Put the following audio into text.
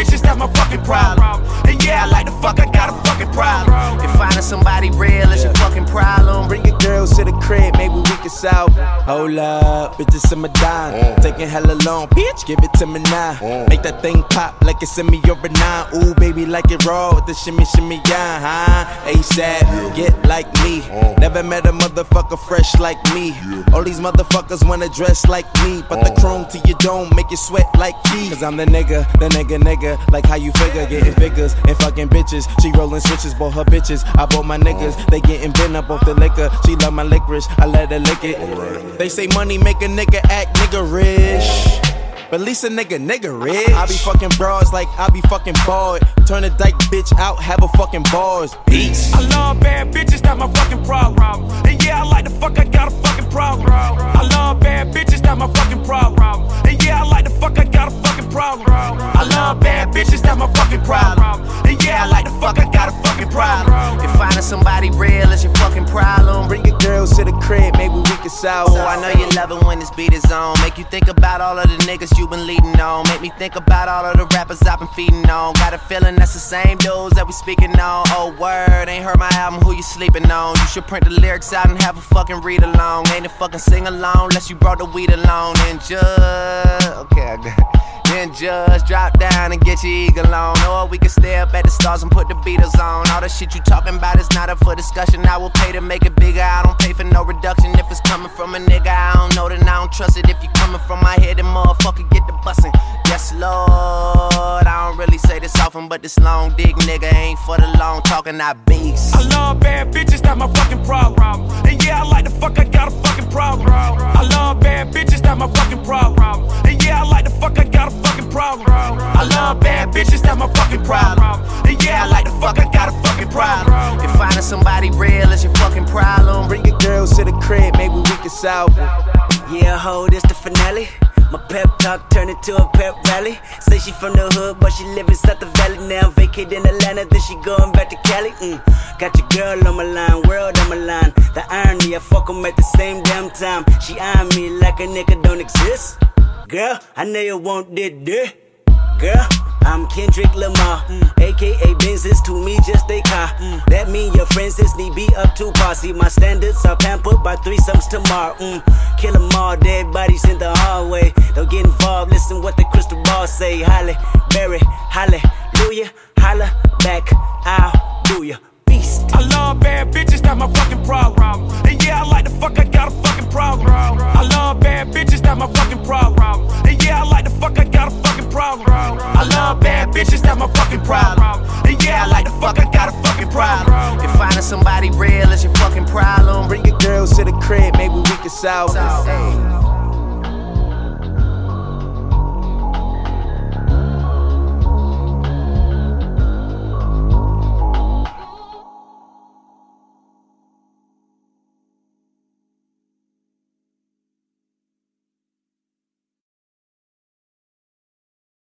bitches, that's my fucking problem. And yeah, I like the fuck, I got a fucking problem. If finding somebody real is your fucking problem, Hold up, bitches in my dime. Mm. Taking hella long, bitch, give it to me now. Mm. Make that thing pop like it's in me over nine. Ooh, baby, like it raw with the shimmy, shimmy, yeah, huh? ASAP, get like me. Mm. Never met a motherfucker fresh like me. All these motherfuckers wanna dress like me. But the chrome to your dome make you sweat like me. Cause I'm the nigga, the nigga, nigga. Like how you figure, getting figures and fucking bitches. She rolling switches, bought her bitches. I bought my niggas, they getting bent up off the liquor. She love my licorice, I let her lick it. They say money make a nigga act nigga rich. But at least a nigga, nigga rich. I be fucking broads like I be fucking bored. Turn a dyke bitch out, have a fucking bars. Peace. I love bad bitches, that's my fucking problem. And yeah, I like the fuck, I got a fucking problem. I love bad bitches, that's my fucking problem. And yeah, I like the fuck, I got a fucking problem. I love bad bitches, that's my fucking problem. And yeah, I like the fuck, I got a fucking problem. if finding somebody real is your fucking problem, Bring your girls to the crib, maybe we can solve love it when this beat is on. Make you think about all of the niggas you been leading on. Make me think about all of the rappers I've been feeding on. Got a feeling that's the same dudes that we speaking on. Oh, word, ain't heard my album, who you sleeping on? You should print the lyrics out and have a fucking read along. Ain't a fucking sing along unless you brought the weed along. And just, okay, I got it. Then just drop down and get your eagle on. Or we can stay up at the stars and put the Beatles on. All the shit you talking about is not up for discussion. I will pay to make it bigger. I don't coming from a nigga, I don't know, then I don't trust it. If you coming from my head, then motherfucker get the bussin'. Yes, Lord. I don't really say this often, but this long dick nigga ain't for the long talking. I beast. I love bad bitches, that's my fucking problem. And yeah, I like the fuck, I got a fucking problem. I love bad bitches, that's my fucking problem. And yeah, I like the fuck, I got a fucking problem. I love bad bitches, that's my fucking problem. And yeah, I like the fuck, I got a fucking problem. If finding somebody real is your fucking problem, Yeah, ho, this the finale. My pep talk turned into a pep rally. Say she from the hood, but she live inside the valley now. Vacate in Atlanta, then she going back to Cali. Mm. Got your girl on my line, world on my line. The irony, I fuck 'em at the same damn time. She eyeing me like a nigga don't exist. Girl, I know you want that dick. Girl, I'm Kendrick Lamar, mm, aka Benzes to me just a car. Mm, that mean your friends is need be up to par. See my standards are pampered by threesomes tomorrow. Mm, kill 'em all, dead bodies in the hallway. Don't get involved, listen what the crystal ball say. Holly, Berry, hallelujah, holla back, I'll do ya. Beast. I love bad bitches, that's my fucking problem. I love bad bitches, that's my fucking problem. And yeah, I like the fuck, I got a fucking problem. if finding somebody real is your fucking problem, Bring your girls to the crib, maybe we can solve. Hey.